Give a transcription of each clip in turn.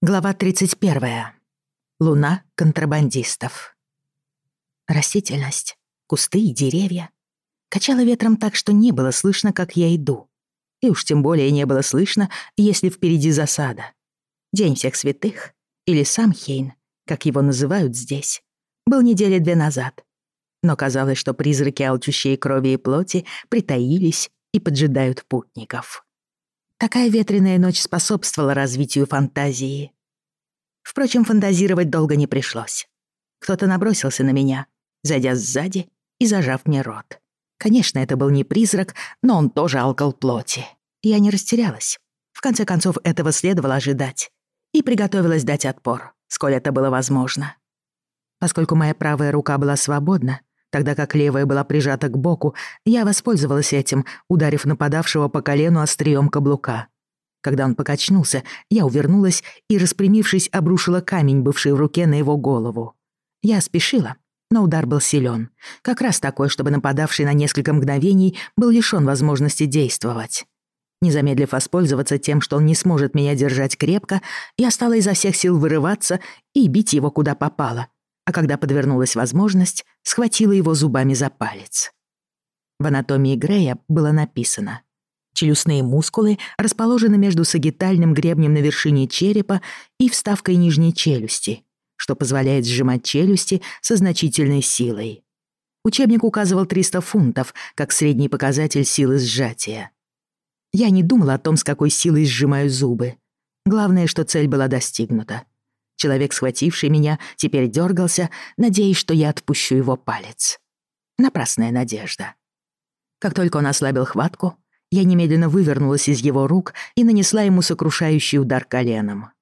Глава 31. Луна контрабандистов. Растительность, кусты и деревья. Качало ветром так, что не было слышно, как я иду. И уж тем более не было слышно, если впереди засада. День всех святых, или сам Хейн, как его называют здесь, был недели две назад. Но казалось, что призраки, алчущие крови и плоти, притаились и поджидают путников. Такая ветреная ночь способствовала развитию фантазии. Впрочем, фантазировать долго не пришлось. Кто-то набросился на меня, зайдя сзади и зажав мне рот. Конечно, это был не призрак, но он тоже алкал плоти. Я не растерялась. В конце концов, этого следовало ожидать. И приготовилась дать отпор, сколь это было возможно. Поскольку моя правая рука была свободна, Тогда как левая была прижата к боку, я воспользовалась этим, ударив нападавшего по колену острием каблука. Когда он покачнулся, я увернулась и, распрямившись, обрушила камень, бывший в руке, на его голову. Я спешила, но удар был силен, Как раз такой, чтобы нападавший на несколько мгновений был лишён возможности действовать. Не замедлив воспользоваться тем, что он не сможет меня держать крепко, я стала изо всех сил вырываться и бить его куда попало, а когда подвернулась возможность, схватила его зубами за палец. В анатомии Грея было написано «Челюстные мускулы расположены между сагитальным гребнем на вершине черепа и вставкой нижней челюсти, что позволяет сжимать челюсти со значительной силой». Учебник указывал 300 фунтов как средний показатель силы сжатия. Я не думала о том, с какой силой сжимаю зубы. Главное, что цель была достигнута. Человек, схвативший меня, теперь дергался, надеясь, что я отпущу его палец. Напрасная надежда. Как только он ослабил хватку, я немедленно вывернулась из его рук и нанесла ему сокрушающий удар коленом.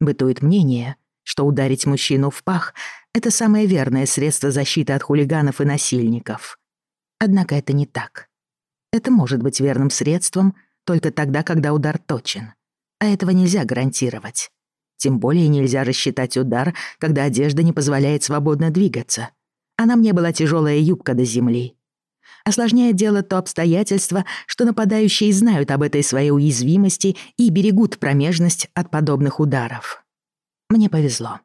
Бытует мнение, что ударить мужчину в пах — это самое верное средство защиты от хулиганов и насильников. Однако это не так. Это может быть верным средством только тогда, когда удар точен. А этого нельзя гарантировать. Тем более нельзя рассчитать удар, когда одежда не позволяет свободно двигаться. А на мне была тяжелая юбка до земли. Осложняет дело то обстоятельство, что нападающие знают об этой своей уязвимости и берегут промежность от подобных ударов. Мне повезло.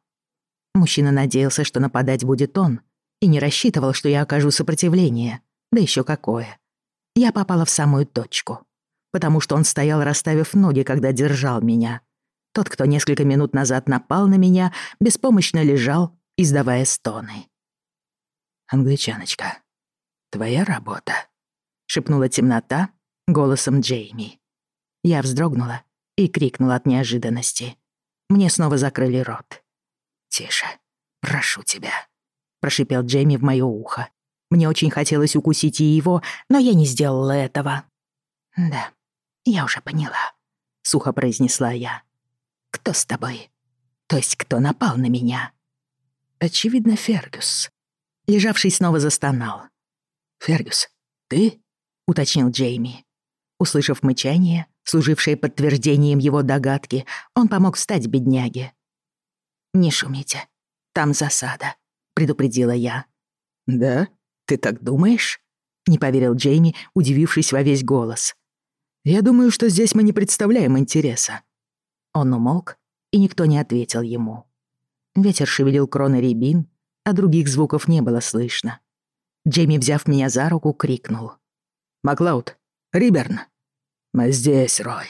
Мужчина надеялся, что нападать будет он, и не рассчитывал, что я окажу сопротивление, да еще какое. Я попала в самую точку, потому что он стоял, расставив ноги, когда держал меня. Тот, кто несколько минут назад напал на меня, беспомощно лежал, издавая стоны. «Англичаночка, твоя работа», — шепнула темнота голосом Джейми. Я вздрогнула и крикнула от неожиданности. Мне снова закрыли рот. «Тише, прошу тебя», — прошипел Джейми в моё ухо. Мне очень хотелось укусить и его, но я не сделала этого. «Да, я уже поняла», — сухо произнесла я. «Кто с тобой?» «То есть кто напал на меня?» Очевидно, Фергюс. Лежавший снова застонал. «Фергюс, ты?» — уточнил Джейми. Услышав мычание, служившее подтверждением его догадки, он помог встать бедняге. «Не шумите, там засада», — предупредила я. «Да? Ты так думаешь?» — не поверил Джейми, удивившись во весь голос. «Я думаю, что здесь мы не представляем интереса. Он умолк, и никто не ответил ему. Ветер шевелил кроны рябин, а других звуков не было слышно. Джейми, взяв меня за руку, крикнул. «Маклауд! Риберн!» «Мы здесь, Рой!»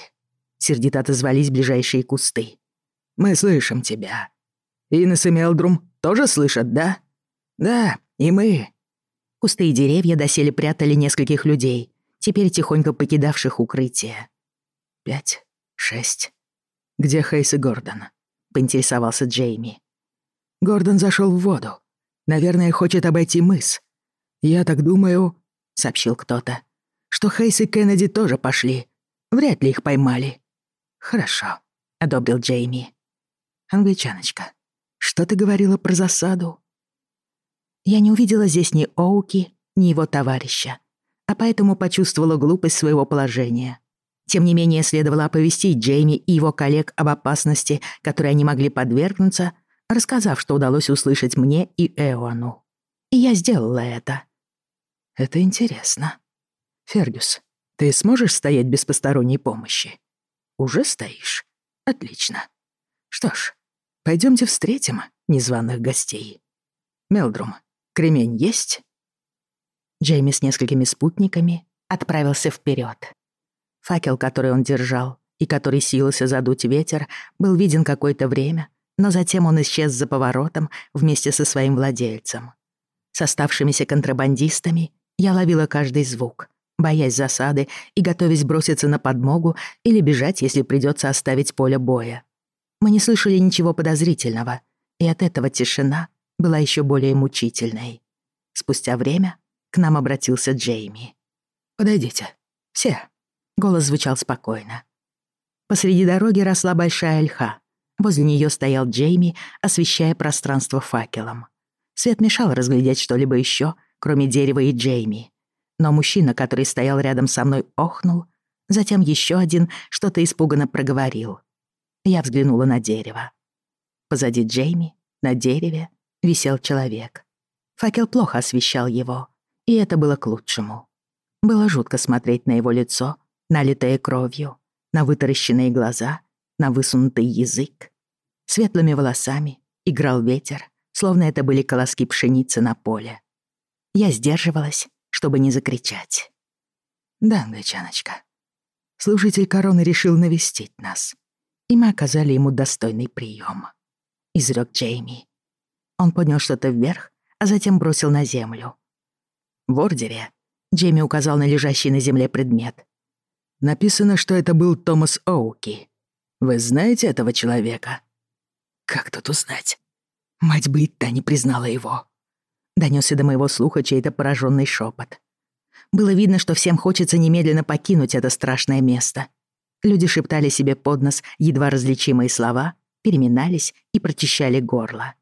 Сердито отозвались ближайшие кусты. «Мы слышим тебя!» «Инес и Мелдрум тоже слышат, да?» «Да, и мы!» Кусты и деревья доселе прятали нескольких людей, теперь тихонько покидавших укрытие. «Пять, шесть, «Где Хейс и Гордон?» — поинтересовался Джейми. «Гордон зашел в воду. Наверное, хочет обойти мыс. Я так думаю», — сообщил кто-то, «что Хейс и Кеннеди тоже пошли. Вряд ли их поймали». «Хорошо», — одобрил Джейми. «Англичаночка, что ты говорила про засаду?» Я не увидела здесь ни Оуки, ни его товарища, а поэтому почувствовала глупость своего положения. Тем не менее, следовало оповестить Джейми и его коллег об опасности, которой они могли подвергнуться, рассказав, что удалось услышать мне и Эону. И я сделала это. Это интересно. Фергюс, ты сможешь стоять без посторонней помощи? Уже стоишь? Отлично. Что ж, пойдемте встретим незваных гостей. Мелдрум, кремень есть? Джейми с несколькими спутниками отправился вперед. Факел, который он держал и который силился задуть ветер, был виден какое-то время, но затем он исчез за поворотом вместе со своим владельцем. С оставшимися контрабандистами я ловила каждый звук, боясь засады и готовясь броситься на подмогу или бежать, если придется оставить поле боя. Мы не слышали ничего подозрительного, и от этого тишина была еще более мучительной. Спустя время к нам обратился Джейми. «Подойдите. Все». Голос звучал спокойно. Посреди дороги росла большая ольха. Возле нее стоял Джейми, освещая пространство факелом. Свет мешал разглядеть что-либо еще, кроме дерева и Джейми. Но мужчина, который стоял рядом со мной, охнул. Затем еще один что-то испуганно проговорил. Я взглянула на дерево. Позади Джейми, на дереве, висел человек. Факел плохо освещал его, и это было к лучшему. Было жутко смотреть на его лицо — налитое кровью, на вытаращенные глаза, на высунутый язык. Светлыми волосами играл ветер, словно это были колоски пшеницы на поле. Я сдерживалась, чтобы не закричать. «Да, англичаночка. Служитель короны решил навестить нас, и мы оказали ему достойный прием», — изрёк Джейми. Он поднял что-то вверх, а затем бросил на землю. В ордере Джейми указал на лежащий на земле предмет. Написано, что это был Томас Оуки. Вы знаете этого человека? Как тут узнать? Мать бы и та не признала его. Донесся до моего слуха чей-то пораженный шепот. Было видно, что всем хочется немедленно покинуть это страшное место. Люди шептали себе под нос едва различимые слова, переминались и прочищали горло.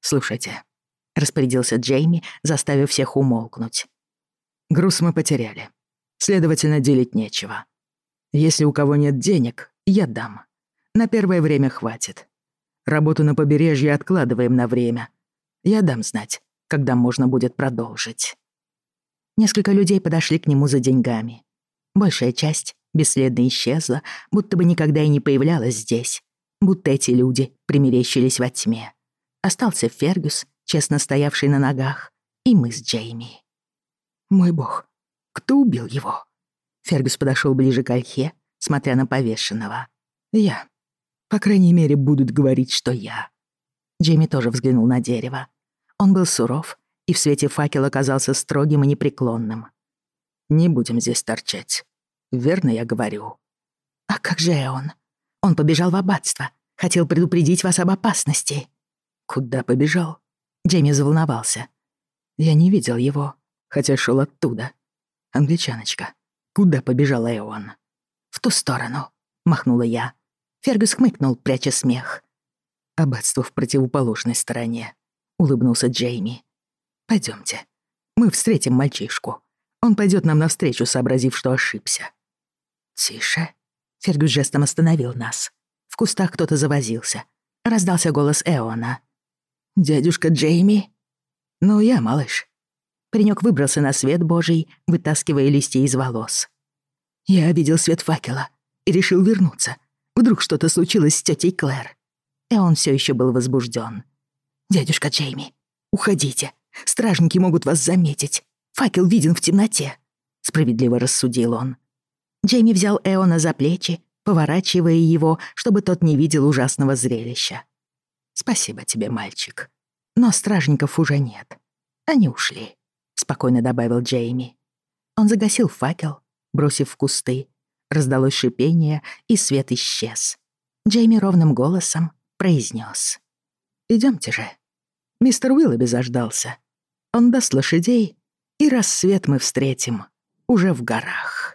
«Слушайте», — распорядился Джейми, заставив всех умолкнуть. «Груз мы потеряли. Следовательно, делить нечего. Если у кого нет денег, я дам. На первое время хватит. Работу на побережье откладываем на время. Я дам знать, когда можно будет продолжить. Несколько людей подошли к нему за деньгами. Большая часть бесследно исчезла, будто бы никогда и не появлялась здесь, будто эти люди примерещились во тьме. Остался Фергюс, честно стоявший на ногах, и мы с Джейми. «Мой бог, кто убил его?» Фергюс подошел ближе к Альхе, смотря на повешенного. «Я. По крайней мере, будут говорить, что я». Джейми тоже взглянул на дерево. Он был суров и в свете факела казался строгим и непреклонным. «Не будем здесь торчать. Верно я говорю?» «А как же он? Он побежал в аббатство. Хотел предупредить вас об опасности». «Куда побежал?» Джейми заволновался. «Я не видел его, хотя шел оттуда англичаночка. Куда побежала Эон? «В ту сторону», — махнула я. Фергюс хмыкнул, пряча смех. «Аббатство в противоположной стороне», — улыбнулся Джейми. Пойдемте, Мы встретим мальчишку. Он пойдет нам навстречу, сообразив, что ошибся». «Тише», — Фергюс жестом остановил нас. В кустах кто-то завозился. Раздался голос Эона. «Дядюшка Джейми?» «Ну, я, малыш. Паренек выбрался на свет божий, вытаскивая листья из волос. Я видел свет факела и решил вернуться. Вдруг что-то случилось с тётей Клэр. И он всё ещё был возбуждён. «Дядюшка Джейми, уходите. Стражники могут вас заметить. Факел виден в темноте», — справедливо рассудил он. Джейми взял Эона за плечи, поворачивая его, чтобы тот не видел ужасного зрелища. «Спасибо тебе, мальчик. Но стражников уже нет. Они ушли» спокойно добавил Джейми. Он загасил факел, бросив в кусты. Раздалось шипение, и свет исчез. Джейми ровным голосом произнес: "Идемте же. Мистер Уиллоби заждался. Он даст лошадей, и рассвет мы встретим уже в горах».